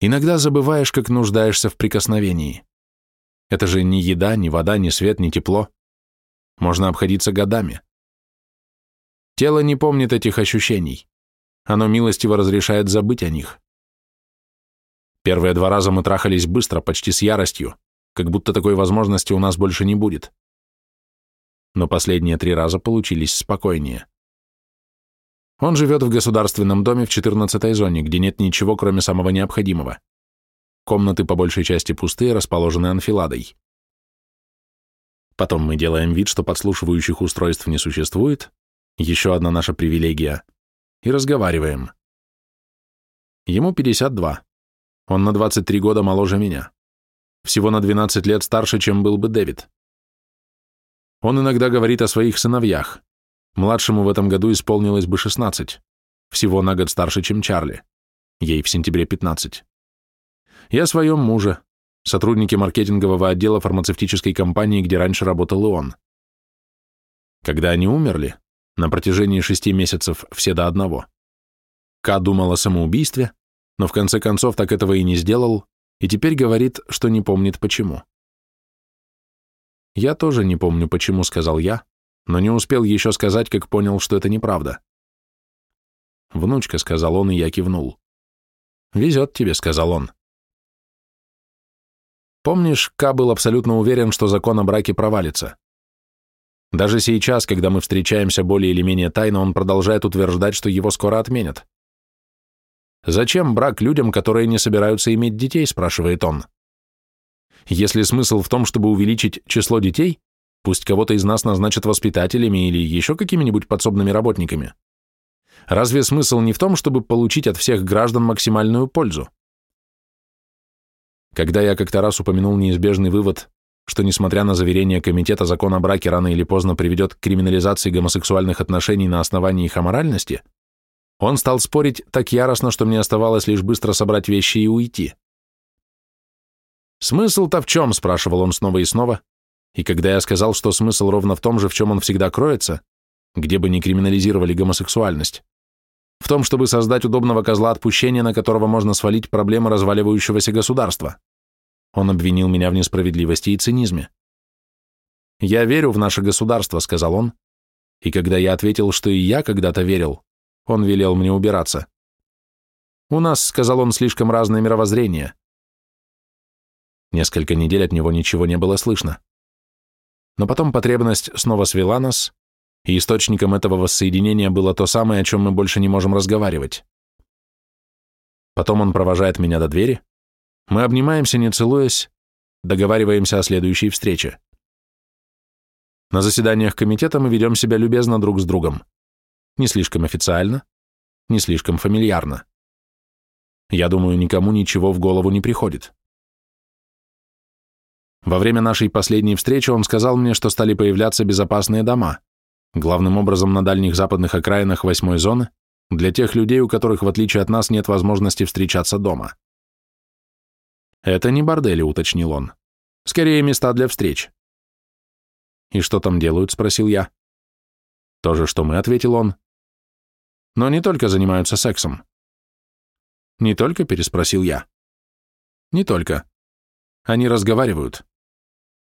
Speaker 1: Иногда забываешь, как нуждаешься в прикосновении. Это же ни еда, ни вода, ни свет, ни тепло. Можно обходиться годами. Тело не помнит этих ощущений. Оно милостиво разрешает забыть о них. Первые два раза мы трахались быстро, почти с яростью, как будто такой возможности у нас больше не будет. Но последние три раза получились спокойнее. Он живет в государственном доме в 14-й зоне, где нет ничего, кроме самого необходимого. Комнаты по большей части пустые, расположены анфиладой. Потом мы делаем вид, что подслушивающих устройств не существует, еще одна наша привилегия, и разговариваем. Ему 52. Он на 23 года моложе меня. Всего на 12 лет старше, чем был бы Дэвид. Он иногда говорит о своих сыновьях, Младшему в этом году исполнилось бы 16, всего на год старше, чем Чарли. Ей в сентябре 15. И о своем муже, сотруднике маркетингового отдела фармацевтической компании, где раньше работал и он. Когда они умерли, на протяжении шести месяцев все до одного, Ка думал о самоубийстве, но в конце концов так этого и не сделал, и теперь говорит, что не помнит почему. «Я тоже не помню, почему», — сказал я, но не успел еще сказать, как понял, что это неправда. «Внучка», — сказал он, и я кивнул. «Везет тебе», — сказал он. Помнишь, Ка был абсолютно уверен, что закон о браке провалится. Даже сейчас, когда мы встречаемся более или менее тайно, он продолжает утверждать, что его скоро отменят. «Зачем брак людям, которые не собираются иметь детей?» – спрашивает он. Если смысл в том, чтобы увеличить число детей, Пусть кого-то из нас назначат воспитателями или еще какими-нибудь подсобными работниками. Разве смысл не в том, чтобы получить от всех граждан максимальную пользу? Когда я как-то раз упомянул неизбежный вывод, что, несмотря на заверение Комитета закон о браке рано или поздно приведет к криминализации гомосексуальных отношений на основании их аморальности, он стал спорить так яростно, что мне оставалось лишь быстро собрать вещи и уйти. «Смысл-то в чем?» – спрашивал он снова и снова, и когда я сказал, что смысл ровно в том же, в чем он всегда кроется, где бы ни криминализировали гомосексуальность, в том, чтобы создать удобного козла отпущения, на которого можно свалить проблемы разваливающегося государства. Он обвинил меня в несправедливости и цинизме. «Я верю в наше государство», — сказал он, и когда я ответил, что и я когда-то верил, он велел мне убираться. «У нас», — сказал он, — «слишком разное мировоззрение». Несколько недель от него ничего не было слышно. Но потом потребность снова свела нас, и источником этого воссоединения было то самое, о чем мы больше не можем разговаривать. Потом он провожает меня до двери, мы обнимаемся, не целуясь, договариваемся о следующей встрече. На заседаниях комитета мы ведем себя любезно друг с другом. Не слишком официально, не слишком фамильярно. Я думаю, никому ничего в голову не приходит. Во время нашей последней встречи он сказал мне, что стали появляться безопасные дома, главным образом на дальних западных окраинах восьмой зоны, для тех людей, у которых, в отличие от нас, нет возможности встречаться дома. «Это не бордели», — уточнил он. «Скорее, места для встреч». «И что там делают?» — спросил я. «То же, что мы», — ответил он. «Но не только занимаются сексом». «Не только?» — переспросил я. «Не только. Они разговаривают.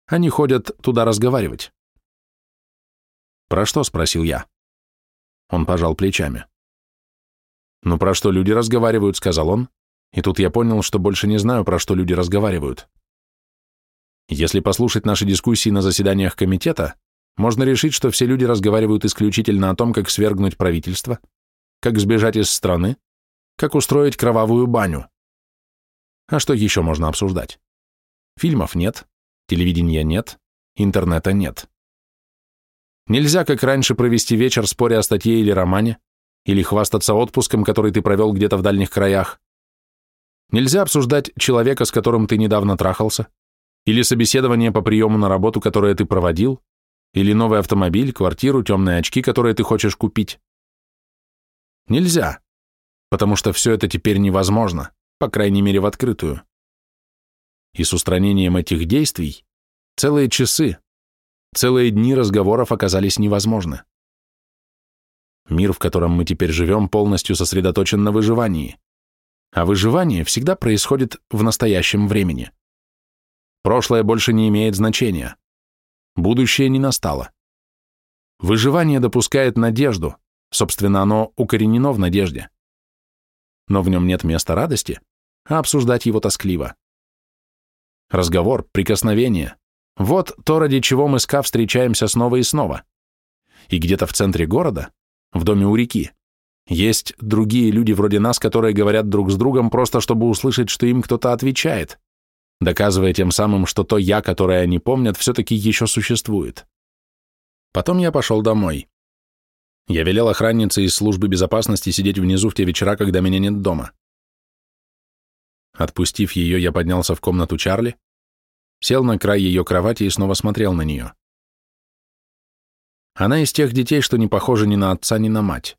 Speaker 1: Они ходят туда разговаривать. «Про что?» — спросил я. Он пожал плечами. «Ну, про что люди разговаривают?» — сказал он, и тут я понял, что больше не знаю, про что люди разговаривают. Если послушать наши дискуссии на заседаниях комитета, можно решить, что все люди разговаривают исключительно о том, как свергнуть правительство, как сбежать из страны, как устроить кровавую баню. А что еще можно обсуждать? Фильмов нет, телевидения нет, интернета нет. Нельзя, как раньше, провести вечер, споря о статье или романе, или хвастаться отпуском, который ты провел где-то в дальних краях. Нельзя обсуждать человека, с которым ты недавно трахался, или собеседование по приему на работу, которое ты проводил, или новый автомобиль, квартиру, темные очки, которые ты хочешь купить. Нельзя, потому что все это теперь невозможно, по крайней мере в открытую и с устранением этих действий целые часы, целые дни разговоров оказались невозможны. Мир, в котором мы теперь живем, полностью сосредоточен на выживании. А выживание всегда происходит в настоящем времени. Прошлое больше не имеет значения. Будущее не настало. Выживание допускает надежду, собственно, оно укоренено в надежде. Но в нем нет места радости, а обсуждать его тоскливо. Разговор, прикосновение — вот то, ради чего мы с Ка встречаемся снова и снова. И где-то в центре города, в доме у реки, есть другие люди вроде нас, которые говорят друг с другом просто, чтобы услышать, что им кто-то отвечает, доказывая тем самым, что то «я», которое они помнят, все-таки еще существует. Потом я пошел домой. Я велел охраннице из службы безопасности сидеть внизу в те вечера, когда меня нет дома. Отпустив ее, я поднялся в комнату Чарли, сел на край ее кровати и снова смотрел на нее. Она из тех детей, что не похожи ни на отца, ни на мать.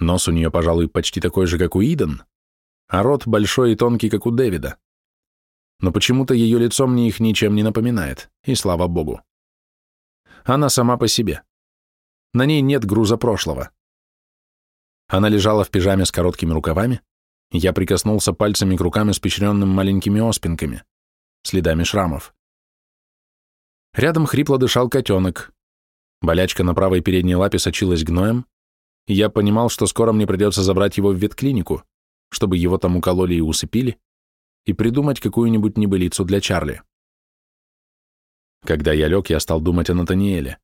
Speaker 1: Нос у нее, пожалуй, почти такой же, как у Иден, а рот большой и тонкий, как у Дэвида. Но почему-то ее лицо мне их ничем не напоминает, и слава богу. Она сама по себе. На ней нет груза прошлого. Она лежала в пижаме с короткими рукавами, я прикоснулся пальцами к рукам, испещренным маленькими оспинками, следами шрамов. Рядом хрипло дышал котенок. Болячка на правой передней лапе сочилась гноем, я понимал, что скоро мне придется забрать его в ветклинику, чтобы его там укололи и усыпили, и придумать какую-нибудь небылицу для Чарли. Когда я лег, я стал думать о Натаниэле.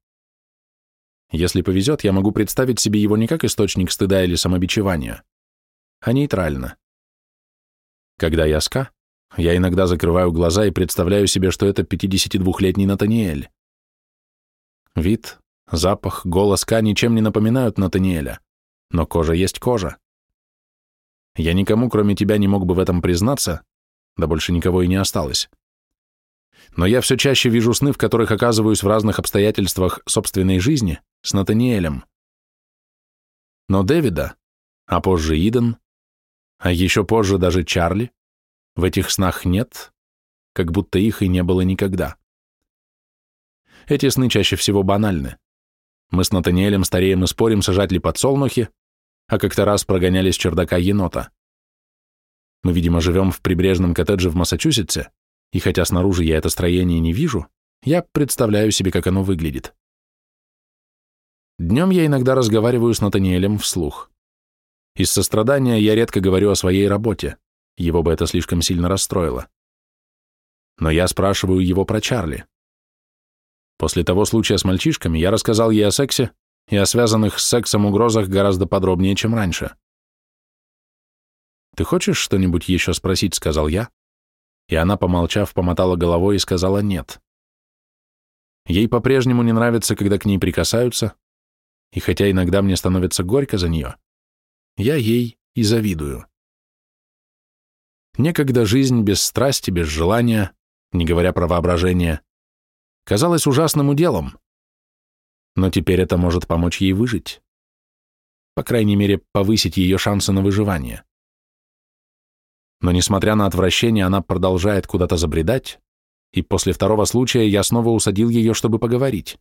Speaker 1: Если повезет, я могу представить себе его не как источник стыда или самобичевания, а нейтрально. Когда я ска, я иногда закрываю глаза и представляю себе, что это 52-летний Натаниэль. Вид, запах, голос Ка ничем не напоминают Натаниэля, но кожа есть кожа. Я никому, кроме тебя, не мог бы в этом признаться, да больше никого и не осталось. Но я все чаще вижу сны, в которых оказываюсь в разных обстоятельствах собственной жизни с Натаниэлем. Но Дэвида, а позже Иден, а еще позже даже Чарли, в этих снах нет, как будто их и не было никогда. Эти сны чаще всего банальны. Мы с Натаниэлем стареем и спорим, сажать ли подсолнухи, а как-то раз прогоняли с чердака енота. Мы, видимо, живем в прибрежном коттедже в Массачусетсе, и хотя снаружи я это строение не вижу, я представляю себе, как оно выглядит. Днем я иногда разговариваю с Натаниэлем вслух. Из сострадания я редко говорю о своей работе, его бы это слишком сильно расстроило. Но я спрашиваю его про Чарли. После того случая с мальчишками я рассказал ей о сексе и о связанных с сексом угрозах гораздо подробнее, чем раньше. «Ты хочешь что-нибудь еще спросить?» — сказал я, и она, помолчав, помотала головой и сказала «нет». Ей по-прежнему не нравится, когда к ней прикасаются, и хотя иногда мне становится горько за нее, я ей и завидую. Некогда жизнь без страсти, без желания, не говоря про воображение, казалась ужасным уделом, но теперь это может помочь ей выжить. По крайней мере, повысить ее шансы на выживание. Но несмотря на отвращение, она продолжает куда-то забредать, и после второго случая я снова усадил ее, чтобы поговорить.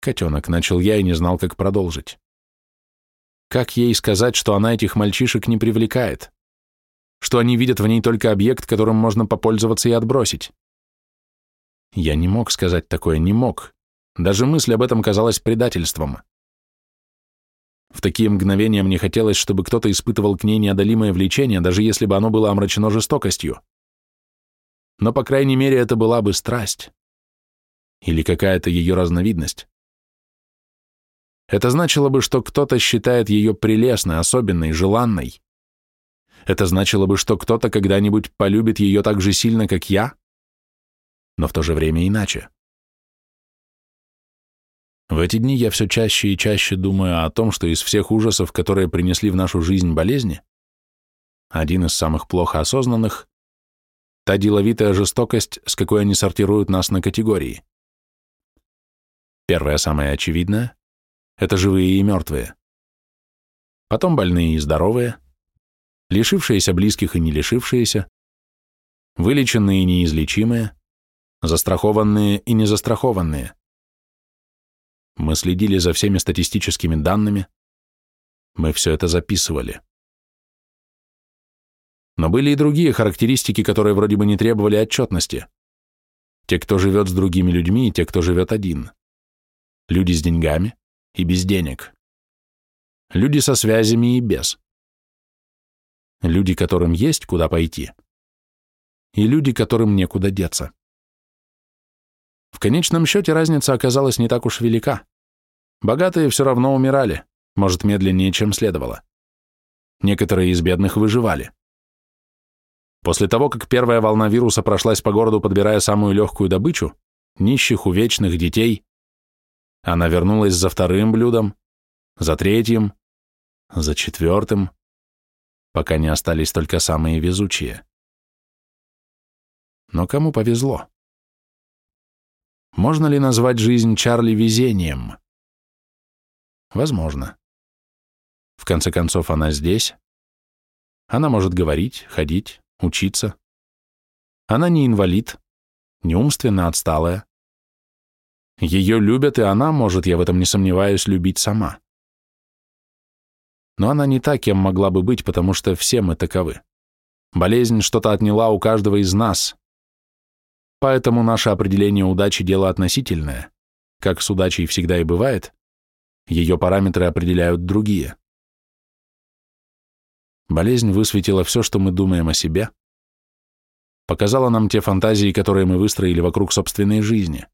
Speaker 1: Котенок, начал я и не знал, как продолжить. Как ей сказать, что она этих мальчишек не привлекает? Что они видят в ней только объект, которым можно попользоваться и отбросить? Я не мог сказать такое, не мог. Даже мысль об этом казалась предательством. В такие мгновения мне хотелось, чтобы кто-то испытывал к ней неодолимое влечение, даже если бы оно было омрачено жестокостью. Но, по крайней мере, это была бы страсть. Или какая-то ее разновидность. Это значило бы, что кто-то считает ее прелестной, особенной, желанной. Это значило бы, что кто-то когда-нибудь полюбит ее так же сильно, как я, но в то же время иначе. В эти дни я все чаще и чаще думаю о том, что из всех ужасов, которые принесли в нашу жизнь болезни, один из самых плохо осознанных — та деловитая жестокость, с какой они сортируют нас на категории. Первая, самая очевидная, это живые и мертвые. Потом больные и здоровые, лишившиеся близких и не лишившиеся, вылеченные и неизлечимые, застрахованные и незастрахованные. Мы следили за всеми статистическими данными, мы все это записывали. Но были и другие характеристики, которые вроде бы не требовали отчетности. Те, кто живет с другими людьми, и те, кто живет один. Люди с деньгами и без денег. Люди со связями и без. Люди, которым есть куда пойти. И люди, которым некуда деться. В конечном счете разница оказалась не так уж велика. Богатые все равно умирали, может, медленнее, чем следовало. Некоторые из бедных выживали. После того, как первая волна вируса прошлась по городу, подбирая самую легкую добычу, нищих, увечных, детей, она вернулась за вторым блюдом, за третьим, за четвертым, пока не остались только самые везучие. Но кому повезло? Можно ли назвать жизнь Чарли везением? Возможно. В конце концов, она здесь. Она может говорить, ходить, учиться. Она не инвалид, не умственно отсталая. Ее любят, и она может, я в этом не сомневаюсь, любить сама. Но она не та, кем могла бы быть, потому что все мы таковы. Болезнь что-то отняла у каждого из нас. Поэтому наше определение удачи – дело относительное. Как с удачей всегда и бывает, ее параметры определяют другие. Болезнь высветила все, что мы думаем о себе, показала нам те фантазии, которые мы выстроили вокруг собственной жизни.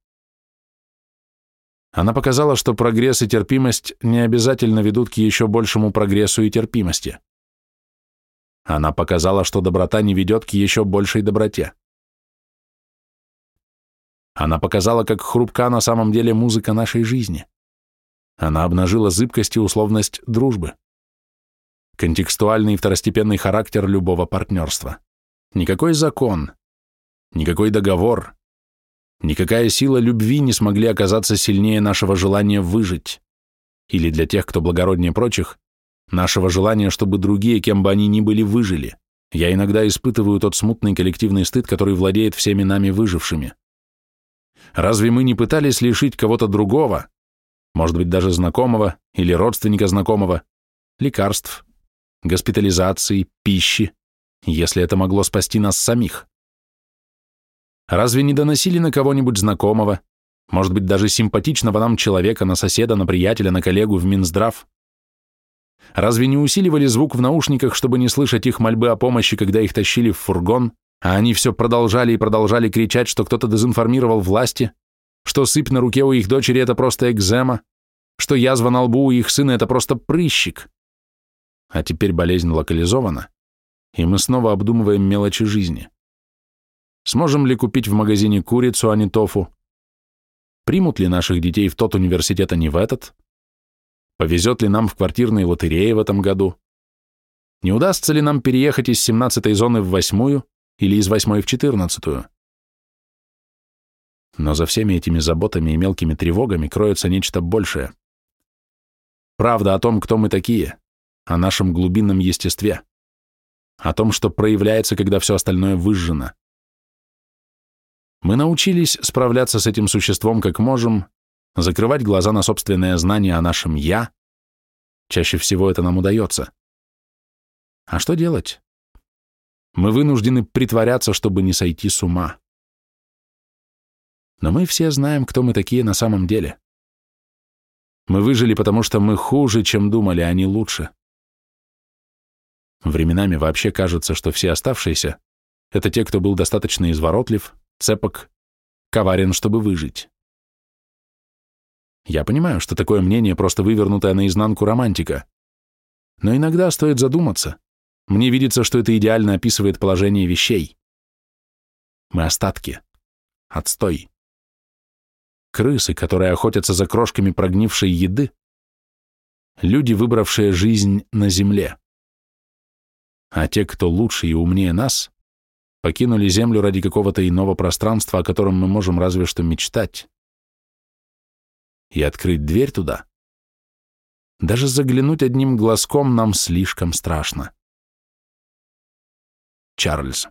Speaker 1: Она показала, что прогресс и терпимость не обязательно ведут к еще большему прогрессу и терпимости. Она показала, что доброта не ведет к еще большей доброте. Она показала, как хрупка на самом деле музыка нашей жизни. Она обнажила зыбкость и условность дружбы контекстуальный и второстепенный характер любого партнерства. Никакой закон, никакой договор, никакая сила любви не смогли оказаться сильнее нашего желания выжить, или для тех, кто благороднее прочих, нашего желания, чтобы другие, кем бы они ни были, выжили. Я иногда испытываю тот смутный коллективный стыд, который владеет всеми нами выжившими. Разве мы не пытались лишить кого-то другого, может быть, даже знакомого или родственника знакомого, лекарств, госпитализации, пищи, если это могло спасти нас самих. Разве не доносили на кого-нибудь знакомого, может быть, даже симпатичного нам человека, на соседа, на приятеля, на коллегу в Минздрав? Разве не усиливали звук в наушниках, чтобы не слышать их мольбы о помощи, когда их тащили в фургон, а они все продолжали и продолжали кричать, что кто-то дезинформировал власти, что сыпь на руке у их дочери – это просто экзема, что язва на лбу у их сына – это просто прыщик? А теперь болезнь локализована, и мы снова обдумываем мелочи жизни. Сможем ли купить в магазине курицу, а не тофу? Примут ли наших детей в тот университет, а не в этот? Повезет ли нам в квартирной лотерее в этом году? Не удастся ли нам переехать из 17-й зоны в 8-ю или из 8-й в 14-ю? Но за всеми этими заботами и мелкими тревогами кроется нечто большее. Правда о том, кто мы такие, о нашем глубинном естестве, о том, что проявляется, когда все остальное выжжено. Мы научились справляться с этим существом как можем, закрывать глаза на собственное знание о нашем «я». Чаще всего это нам удается. А что делать? Мы вынуждены притворяться, чтобы не сойти с ума. Но мы все знаем, кто мы такие на самом деле. Мы выжили, потому что мы хуже, чем думали, а не лучше. Временами вообще кажется, что все оставшиеся — это те, кто был достаточно изворотлив, цепок, коварен, чтобы выжить. Я понимаю, что такое мнение просто вывернутая наизнанку романтика. Но иногда стоит задуматься. Мне видится, что это идеально описывает положение вещей. Мы остатки. Отстой. Крысы, которые охотятся за крошками прогнившей еды. Люди, выбравшие жизнь на земле а те, кто лучше и умнее нас, покинули Землю ради какого-то иного пространства, о котором мы можем разве что мечтать. И открыть дверь туда. Даже заглянуть одним глазком нам слишком страшно. Чарльз.